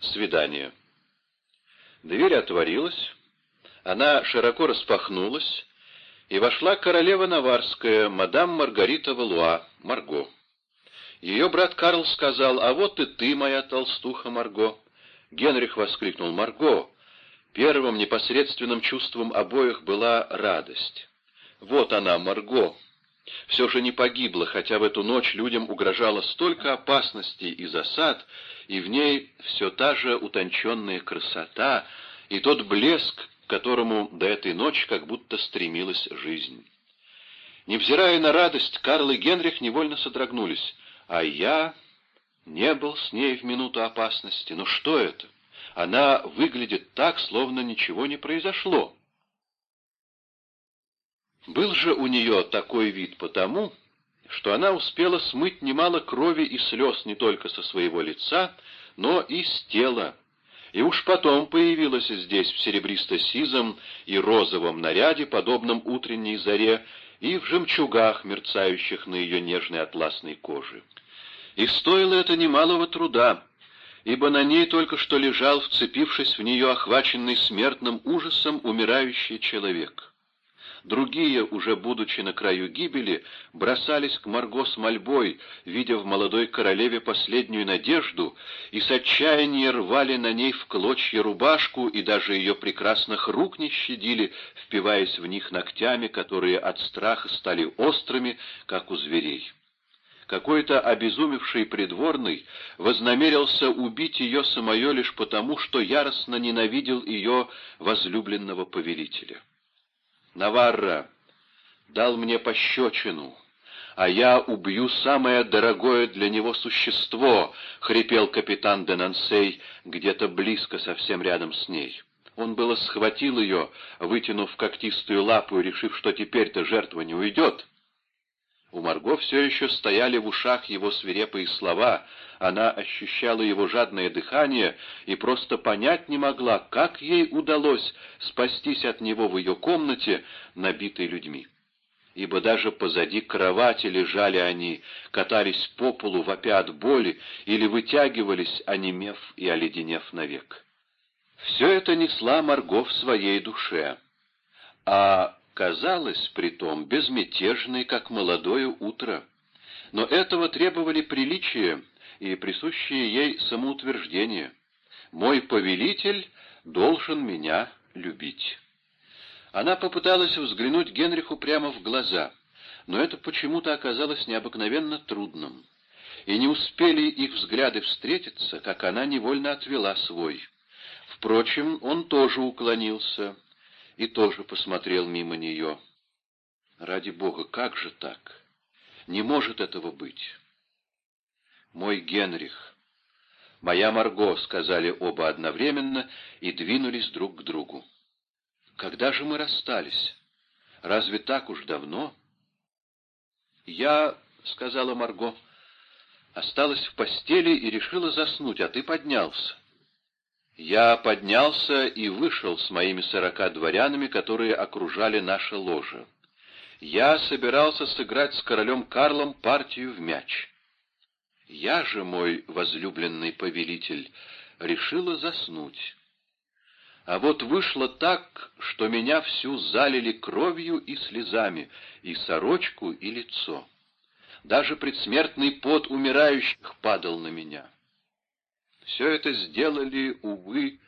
Свидание. Дверь отворилась, она широко распахнулась, и вошла королева Наварская, мадам Маргарита Валуа, Марго. Ее брат Карл сказал, «А вот и ты, моя толстуха Марго». Генрих воскликнул, «Марго!» Первым непосредственным чувством обоих была радость. «Вот она, Марго!» Все же не погибла, хотя в эту ночь людям угрожало столько опасностей и засад, и в ней все та же утонченная красота и тот блеск, к которому до этой ночи как будто стремилась жизнь. Невзирая на радость, Карл и Генрих невольно содрогнулись, а я не был с ней в минуту опасности. Но что это? Она выглядит так, словно ничего не произошло. Был же у нее такой вид потому, что она успела смыть немало крови и слез не только со своего лица, но и с тела, и уж потом появилась здесь в серебристо-сизом и розовом наряде, подобном утренней заре, и в жемчугах, мерцающих на ее нежной атласной коже. И стоило это немалого труда, ибо на ней только что лежал, вцепившись в нее, охваченный смертным ужасом, умирающий человек. Другие, уже будучи на краю гибели, бросались к Марго с мольбой, видя в молодой королеве последнюю надежду, и с отчаяния рвали на ней в клочья рубашку, и даже ее прекрасных рук не щадили, впиваясь в них ногтями, которые от страха стали острыми, как у зверей. Какой-то обезумевший придворный вознамерился убить ее самое лишь потому, что яростно ненавидел ее возлюбленного повелителя. Наварра дал мне пощечину, а я убью самое дорогое для него существо, — хрипел капитан Денансей где-то близко, совсем рядом с ней. Он было схватил ее, вытянув когтистую лапу, решив, что теперь-то жертва не уйдет. У Марго все еще стояли в ушах его свирепые слова, она ощущала его жадное дыхание и просто понять не могла, как ей удалось спастись от него в ее комнате, набитой людьми. Ибо даже позади кровати лежали они, катались по полу, вопя от боли, или вытягивались, онемев и оледенев навек. Все это несла Марго в своей душе. А казалась притом безмятежной, как молодое утро. Но этого требовали приличия и присущие ей самоутверждение. «Мой повелитель должен меня любить». Она попыталась взглянуть Генриху прямо в глаза, но это почему-то оказалось необыкновенно трудным. И не успели их взгляды встретиться, как она невольно отвела свой. Впрочем, он тоже уклонился, и тоже посмотрел мимо нее. Ради бога, как же так? Не может этого быть. Мой Генрих, моя Марго, сказали оба одновременно и двинулись друг к другу. Когда же мы расстались? Разве так уж давно? Я, сказала Марго, осталась в постели и решила заснуть, а ты поднялся. Я поднялся и вышел с моими сорока дворянами, которые окружали наше ложе. Я собирался сыграть с королем Карлом партию в мяч. Я же, мой возлюбленный повелитель, решила заснуть. А вот вышло так, что меня всю залили кровью и слезами, и сорочку, и лицо. Даже предсмертный пот умирающих падал на меня. Все это сделали, увы,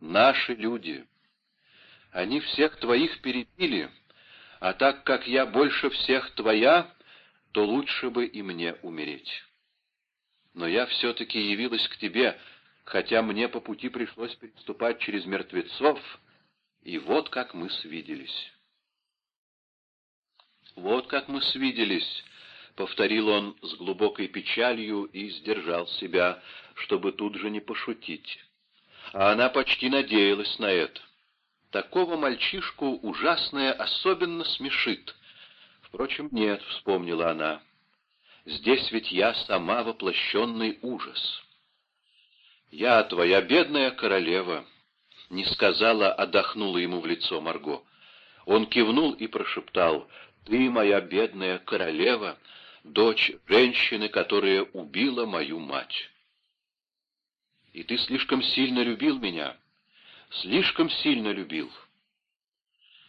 наши люди. Они всех твоих перебили, а так как я больше всех твоя, то лучше бы и мне умереть. Но я все-таки явилась к тебе, хотя мне по пути пришлось переступать через мертвецов, и вот как мы свиделись. Вот как мы свиделись, — повторил он с глубокой печалью и сдержал себя, чтобы тут же не пошутить. А она почти надеялась на это. Такого мальчишку ужасное особенно смешит. Впрочем, нет, — вспомнила она, — здесь ведь я сама воплощенный ужас. Я твоя бедная королева, — не сказала, отдохнула ему в лицо Марго. Он кивнул и прошептал, — ты моя бедная королева, дочь женщины, которая убила мою мать. И ты слишком сильно любил меня, слишком сильно любил.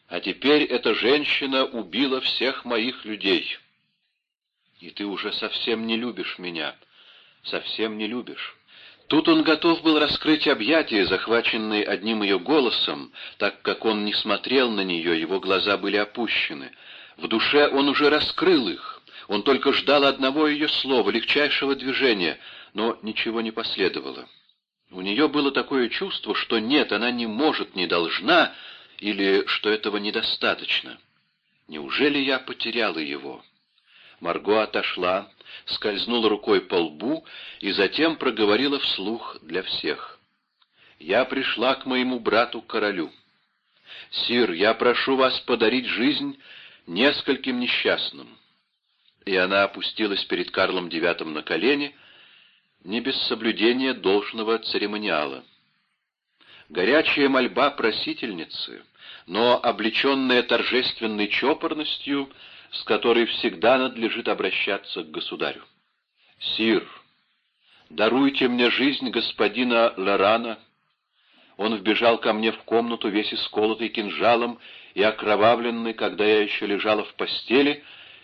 А теперь эта женщина убила всех моих людей. И ты уже совсем не любишь меня, совсем не любишь. Тут он готов был раскрыть объятия, захваченные одним ее голосом, так как он не смотрел на нее, его глаза были опущены. В душе он уже раскрыл их. Он только ждал одного ее слова, легчайшего движения, но ничего не последовало. У нее было такое чувство, что нет, она не может, не должна, или что этого недостаточно. Неужели я потеряла его? Марго отошла, скользнула рукой по лбу и затем проговорила вслух для всех. «Я пришла к моему брату-королю. Сир, я прошу вас подарить жизнь нескольким несчастным». И она опустилась перед Карлом IX на колени, не без соблюдения должного церемониала. Горячая мольба просительницы, но облеченная торжественной чопорностью — с которой всегда надлежит обращаться к государю. «Сир, даруйте мне жизнь господина Лорана». Он вбежал ко мне в комнату, весь исколотый кинжалом и окровавленный, когда я еще лежала в постели,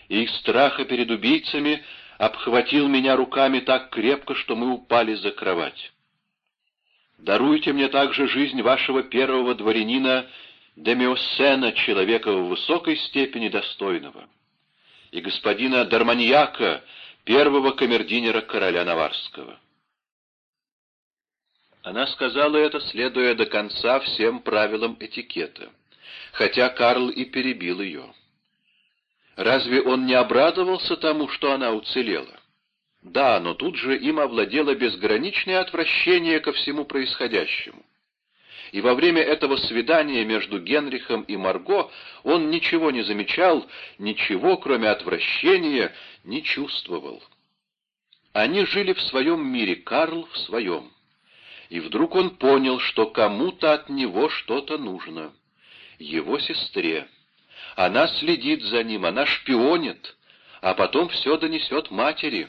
и из страха перед убийцами обхватил меня руками так крепко, что мы упали за кровать. Даруйте мне также жизнь вашего первого дворянина Демиосена, человека в высокой степени достойного и господина Дарманьяка, первого камердинера короля Наварского. Она сказала это, следуя до конца всем правилам этикета, хотя Карл и перебил ее. Разве он не обрадовался тому, что она уцелела? Да, но тут же им овладело безграничное отвращение ко всему происходящему и во время этого свидания между Генрихом и Марго он ничего не замечал, ничего, кроме отвращения, не чувствовал. Они жили в своем мире, Карл в своем. И вдруг он понял, что кому-то от него что-то нужно. Его сестре. Она следит за ним, она шпионит, а потом все донесет матери.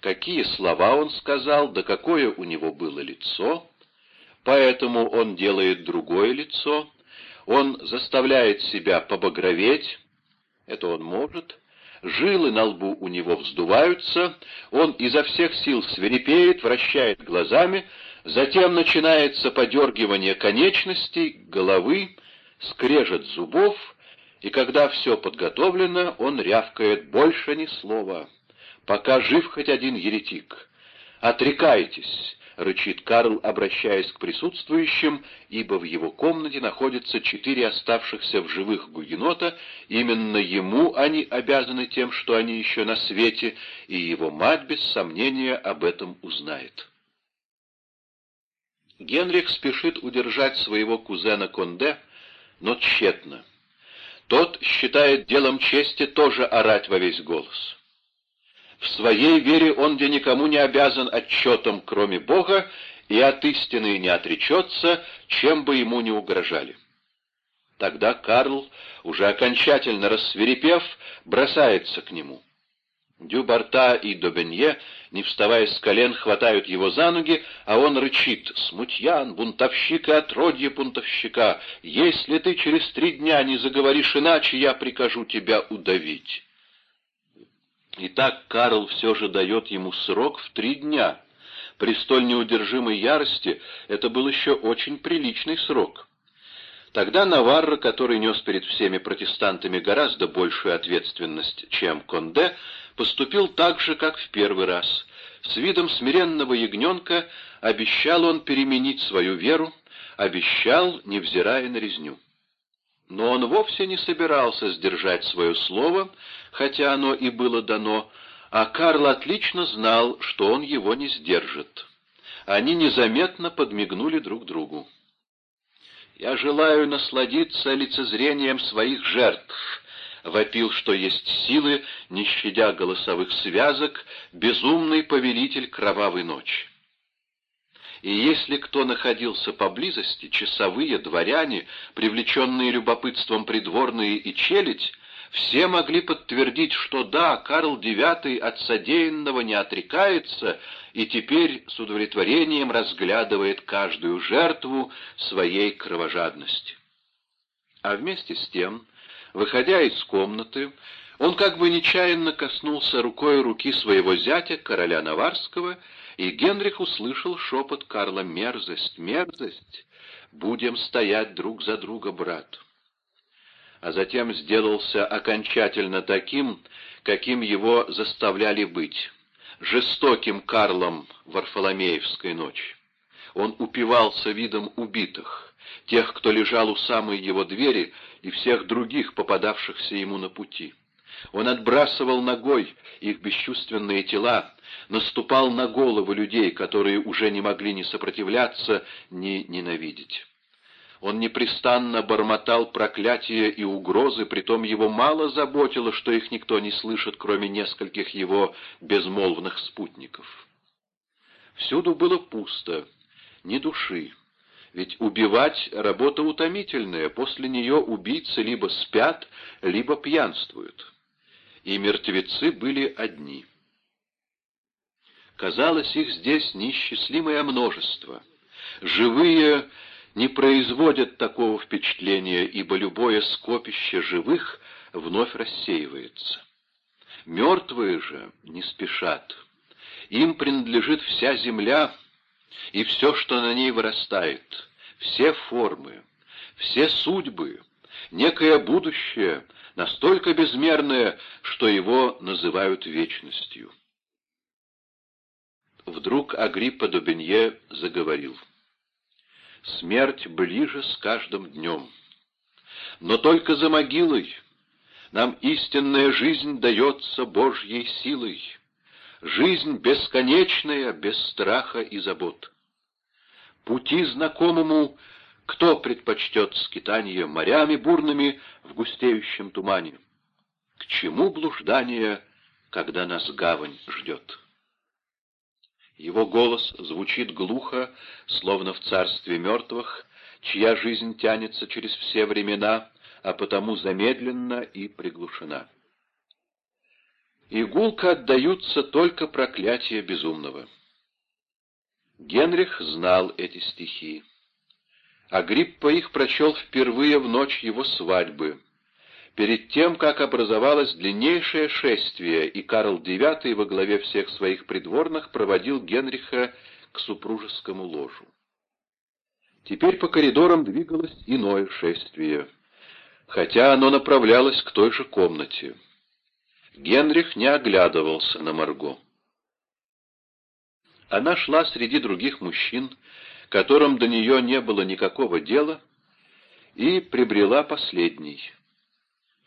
Какие слова он сказал, да какое у него было лицо — Поэтому он делает другое лицо, он заставляет себя побагроветь, это он может, жилы на лбу у него вздуваются, он изо всех сил свирепеет, вращает глазами, затем начинается подергивание конечностей, головы, скрежет зубов, и когда все подготовлено, он рявкает больше ни слова. Пока жив хоть один еретик. Отрекайтесь, — рычит Карл, обращаясь к присутствующим, ибо в его комнате находятся четыре оставшихся в живых гугенота, именно ему они обязаны тем, что они еще на свете, и его мать, без сомнения, об этом узнает. Генрих спешит удержать своего кузена Конде, но тщетно. Тот считает делом чести тоже орать во весь голос. В своей вере он где никому не обязан отчетом, кроме Бога, и от истины не отречется, чем бы ему ни угрожали. Тогда Карл, уже окончательно рассверепев, бросается к нему. Дюбарта и Добенье, не вставая с колен, хватают его за ноги, а он рычит «Смутьян, бунтовщик и отродье бунтовщика, если ты через три дня не заговоришь иначе, я прикажу тебя удавить». Итак, Карл все же дает ему срок в три дня. При столь неудержимой ярости это был еще очень приличный срок. Тогда Наварро, который нес перед всеми протестантами гораздо большую ответственность, чем Конде, поступил так же, как в первый раз. С видом смиренного ягненка обещал он переменить свою веру, обещал, невзирая на резню. Но он вовсе не собирался сдержать свое слово, хотя оно и было дано, а Карл отлично знал, что он его не сдержит. Они незаметно подмигнули друг другу. «Я желаю насладиться лицезрением своих жертв», — вопил, что есть силы, не щадя голосовых связок, безумный повелитель кровавой ночи и если кто находился поблизости, часовые, дворяне, привлеченные любопытством придворные и челядь, Все могли подтвердить, что да, Карл IX от содеянного не отрекается и теперь с удовлетворением разглядывает каждую жертву своей кровожадности. А вместе с тем, выходя из комнаты, он как бы нечаянно коснулся рукой руки своего зятя, короля Наварского, и Генрих услышал шепот Карла «Мерзость, мерзость! Будем стоять друг за друга, брат!» А затем сделался окончательно таким, каким его заставляли быть, жестоким Карлом Варфоломеевской ночи. Он упивался видом убитых, тех, кто лежал у самой его двери, и всех других, попадавшихся ему на пути. Он отбрасывал ногой их бесчувственные тела, наступал на головы людей, которые уже не могли ни сопротивляться, ни ненавидеть. Он непрестанно бормотал проклятия и угрозы, притом его мало заботило, что их никто не слышит, кроме нескольких его безмолвных спутников. Всюду было пусто, ни души. Ведь убивать — работа утомительная, после нее убийцы либо спят, либо пьянствуют и мертвецы были одни. Казалось, их здесь неисчислимое множество. Живые не производят такого впечатления, ибо любое скопище живых вновь рассеивается. Мертвые же не спешат. Им принадлежит вся земля и все, что на ней вырастает, все формы, все судьбы, некое будущее, настолько безмерное, что его называют вечностью. Вдруг Агриппа Дубенье заговорил. «Смерть ближе с каждым днем. Но только за могилой нам истинная жизнь дается Божьей силой, жизнь бесконечная, без страха и забот. Пути знакомому кто предпочтет скитание морями бурными в густеющем тумане? К чему блуждание, когда нас гавань ждет? Его голос звучит глухо, словно в царстве мертвых, чья жизнь тянется через все времена, а потому замедленно и приглушена. Игулка отдаются только проклятия безумного. Генрих знал эти стихи. Агриппа их прочел впервые в ночь его свадьбы, перед тем, как образовалось длиннейшее шествие, и Карл IX во главе всех своих придворных проводил Генриха к супружескому ложу. Теперь по коридорам двигалось иное шествие, хотя оно направлялось к той же комнате. Генрих не оглядывался на Марго. Она шла среди других мужчин, которым до нее не было никакого дела, и прибрела последний.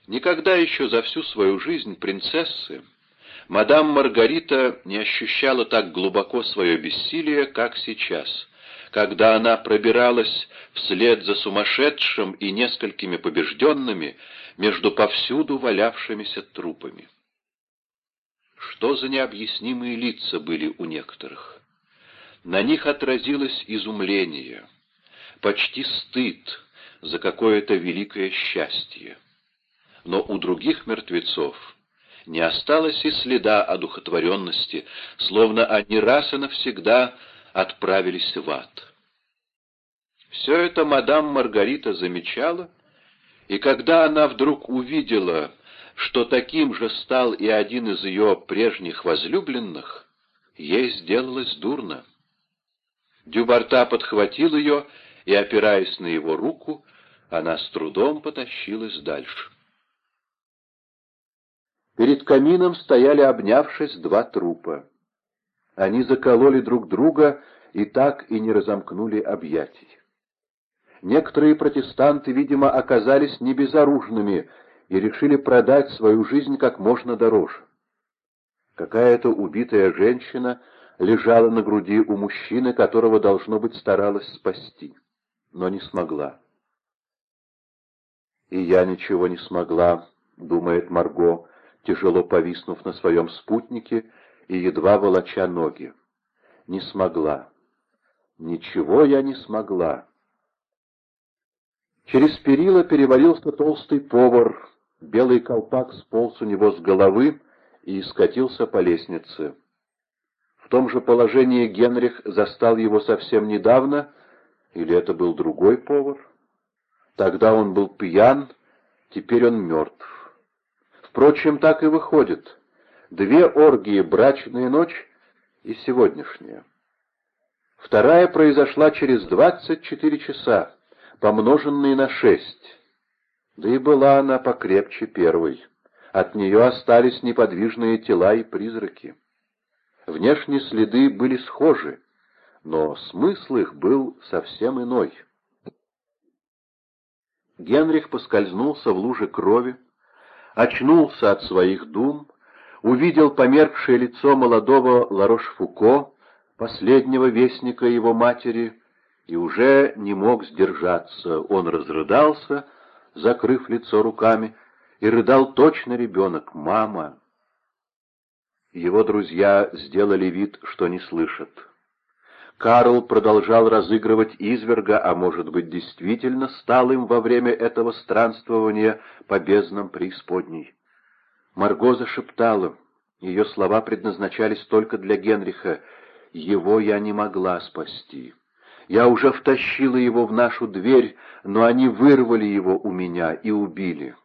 Никогда еще за всю свою жизнь принцессы мадам Маргарита не ощущала так глубоко свое бессилие, как сейчас, когда она пробиралась вслед за сумасшедшим и несколькими побежденными между повсюду валявшимися трупами. Что за необъяснимые лица были у некоторых? На них отразилось изумление, почти стыд за какое-то великое счастье. Но у других мертвецов не осталось и следа одухотворенности, словно они раз и навсегда отправились в ад. Все это мадам Маргарита замечала, и когда она вдруг увидела, что таким же стал и один из ее прежних возлюбленных, ей сделалось дурно. Дюбарта подхватил ее, и, опираясь на его руку, она с трудом потащилась дальше. Перед камином стояли, обнявшись, два трупа. Они закололи друг друга и так и не разомкнули объятий. Некоторые протестанты, видимо, оказались небезоружными и решили продать свою жизнь как можно дороже. Какая-то убитая женщина лежала на груди у мужчины, которого, должно быть, старалась спасти, но не смогла. «И я ничего не смогла», — думает Марго, тяжело повиснув на своем спутнике и едва волоча ноги. «Не смогла. Ничего я не смогла». Через перила перевалился толстый повар, Белый колпак сполз у него с головы и скатился по лестнице. В том же положении Генрих застал его совсем недавно, или это был другой повар? Тогда он был пьян, теперь он мертв. Впрочем, так и выходит. Две оргии, брачная ночь и сегодняшняя. Вторая произошла через 24 часа, помноженные на шесть. Да и была она покрепче первой. От нее остались неподвижные тела и призраки. Внешние следы были схожи, но смысл их был совсем иной. Генрих поскользнулся в луже крови, очнулся от своих дум, увидел померкшее лицо молодого Ларош-Фуко, последнего вестника его матери, и уже не мог сдержаться. Он разрыдался, закрыв лицо руками, и рыдал точно ребенок, мама. Его друзья сделали вид, что не слышат. Карл продолжал разыгрывать изверга, а может быть, действительно стал им во время этого странствования по безднам преисподней. Марго зашептала. Ее слова предназначались только для Генриха. «Его я не могла спасти. Я уже втащила его в нашу дверь, но они вырвали его у меня и убили».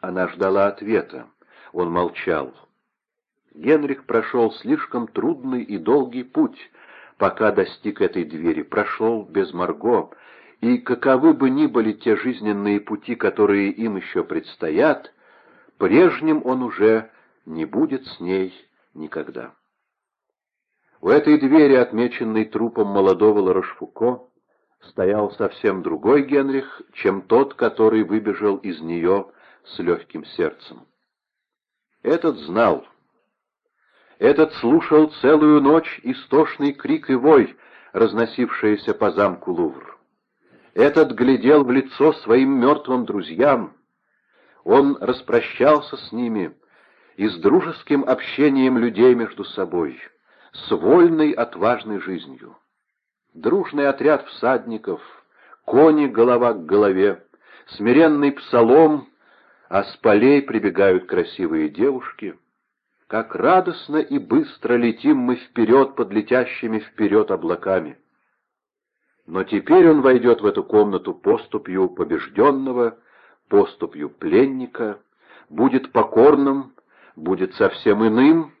Она ждала ответа. Он молчал. Генрих прошел слишком трудный и долгий путь, пока достиг этой двери, прошел без Марго, и каковы бы ни были те жизненные пути, которые им еще предстоят, прежним он уже не будет с ней никогда. У этой двери, отмеченной трупом молодого Ларошфуко, стоял совсем другой Генрих, чем тот, который выбежал из нее с легким сердцем. Этот знал — этот слушал целую ночь истошный крик и вой, разносившиеся по замку Лувр. Этот глядел в лицо своим мертвым друзьям. Он распрощался с ними и с дружеским общением людей между собой, с вольной отважной жизнью. Дружный отряд всадников, кони голова к голове, смиренный псалом, а с полей прибегают красивые девушки — как радостно и быстро летим мы вперед под летящими вперед облаками. Но теперь он войдет в эту комнату поступью побежденного, поступью пленника, будет покорным, будет совсем иным,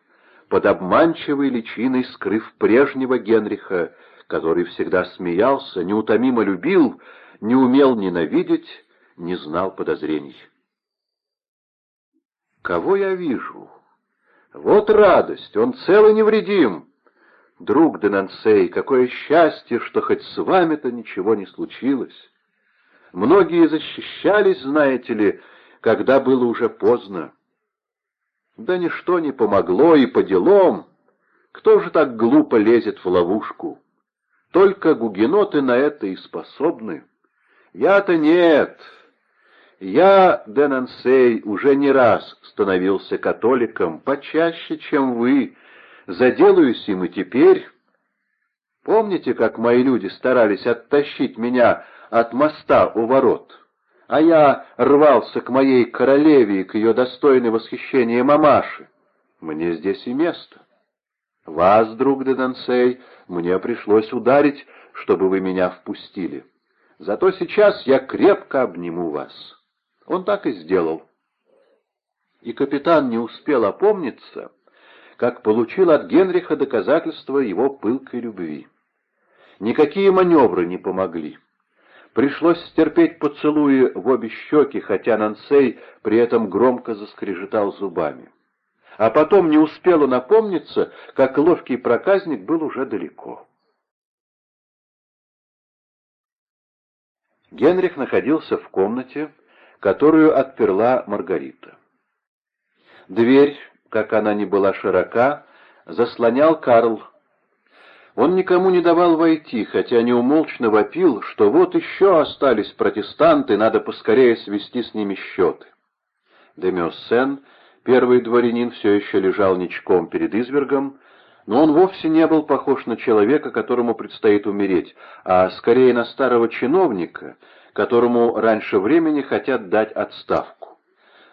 под обманчивой личиной скрыв прежнего Генриха, который всегда смеялся, неутомимо любил, не умел ненавидеть, не знал подозрений. Кого я вижу? Вот радость, он цел и невредим. Друг Денансей, какое счастье, что хоть с вами-то ничего не случилось. Многие защищались, знаете ли, когда было уже поздно. Да ничто не помогло и по делам. Кто же так глупо лезет в ловушку? Только гугеноты на это и способны. Я-то нет, я, Денансей, уже не раз становился католиком, почаще, чем вы, заделаюсь им и теперь. Помните, как мои люди старались оттащить меня от моста у ворот? А я рвался к моей королеве и к ее достойной восхищения мамаше. Мне здесь и место. Вас, друг Денансей, мне пришлось ударить, чтобы вы меня впустили. Зато сейчас я крепко обниму вас». Он так и сделал. И капитан не успел опомниться, как получил от Генриха доказательство его пылкой любви. Никакие маневры не помогли. Пришлось стерпеть поцелуи в обе щеки, хотя Нансей при этом громко заскрежетал зубами. А потом не успела напомниться, как ловкий проказник был уже далеко. Генрих находился в комнате, которую отперла Маргарита. Дверь, как она ни была широка, заслонял Карл. Он никому не давал войти, хотя неумолчно вопил, что вот еще остались протестанты, надо поскорее свести с ними счеты. Демиоссен, первый дворянин, все еще лежал ничком перед извергом, но он вовсе не был похож на человека, которому предстоит умереть, а скорее на старого чиновника, которому раньше времени хотят дать отставку.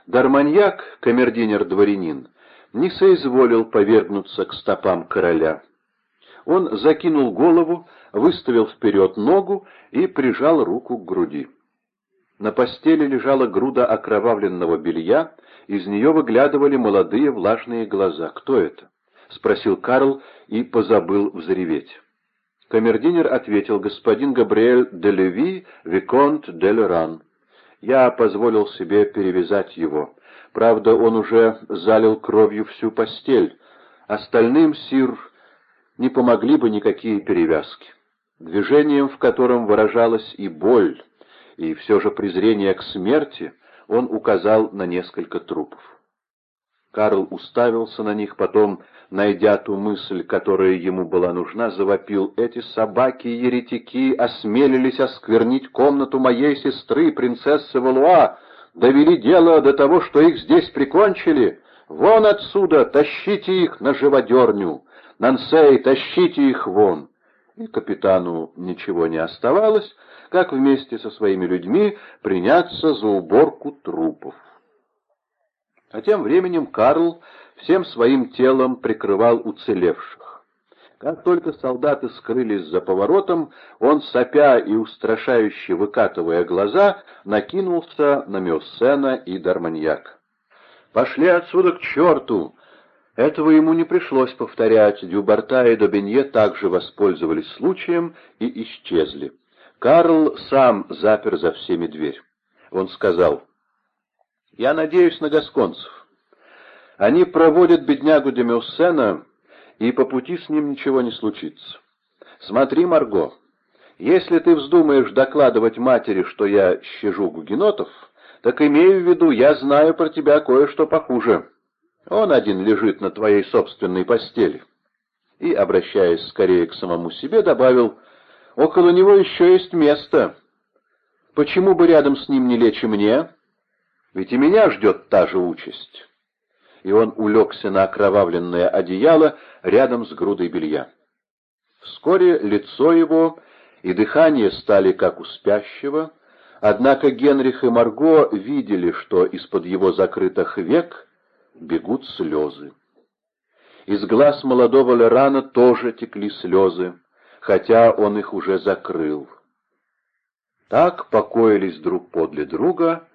Дарманьяк, камердинер-дворянин, не соизволил повергнуться к стопам короля. Он закинул голову, выставил вперед ногу и прижал руку к груди. На постели лежала груда окровавленного белья, из нее выглядывали молодые влажные глаза. «Кто это?» — спросил Карл и позабыл взреветь. Камердинер ответил, господин Габриэль де Леви, Виконт де Леран. Я позволил себе перевязать его. Правда, он уже залил кровью всю постель. Остальным, сир, не помогли бы никакие перевязки. Движением, в котором выражалась и боль, и все же презрение к смерти, он указал на несколько трупов. Карл уставился на них, потом, найдя ту мысль, которая ему была нужна, завопил. «Эти собаки-еретики осмелились осквернить комнату моей сестры, принцессы Валуа, довели дело до того, что их здесь прикончили. Вон отсюда, тащите их на живодерню! Нансей, тащите их вон!» И капитану ничего не оставалось, как вместе со своими людьми приняться за уборку трупов. А тем временем Карл всем своим телом прикрывал уцелевших. Как только солдаты скрылись за поворотом, он, сопя и устрашающе выкатывая глаза, накинулся на Меоссена и Дарманьяк. «Пошли отсюда к черту!» Этого ему не пришлось повторять, Дюбарта и Добенье также воспользовались случаем и исчезли. Карл сам запер за всеми дверь. Он сказал, «Я надеюсь на гасконцев. Они проводят беднягу Демюссена, и по пути с ним ничего не случится. Смотри, Марго, если ты вздумаешь докладывать матери, что я щажу гугенотов, так имею в виду, я знаю про тебя кое-что похуже. Он один лежит на твоей собственной постели». И, обращаясь скорее к самому себе, добавил, Около него еще есть место. Почему бы рядом с ним не лечь и мне? Ведь и меня ждет та же участь. И он улегся на окровавленное одеяло рядом с грудой белья. Вскоре лицо его и дыхание стали как у спящего, однако Генрих и Марго видели, что из-под его закрытых век бегут слезы. Из глаз молодого Лерана тоже текли слезы хотя он их уже закрыл. Так покоились друг подле друга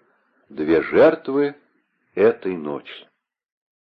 две жертвы этой ночи.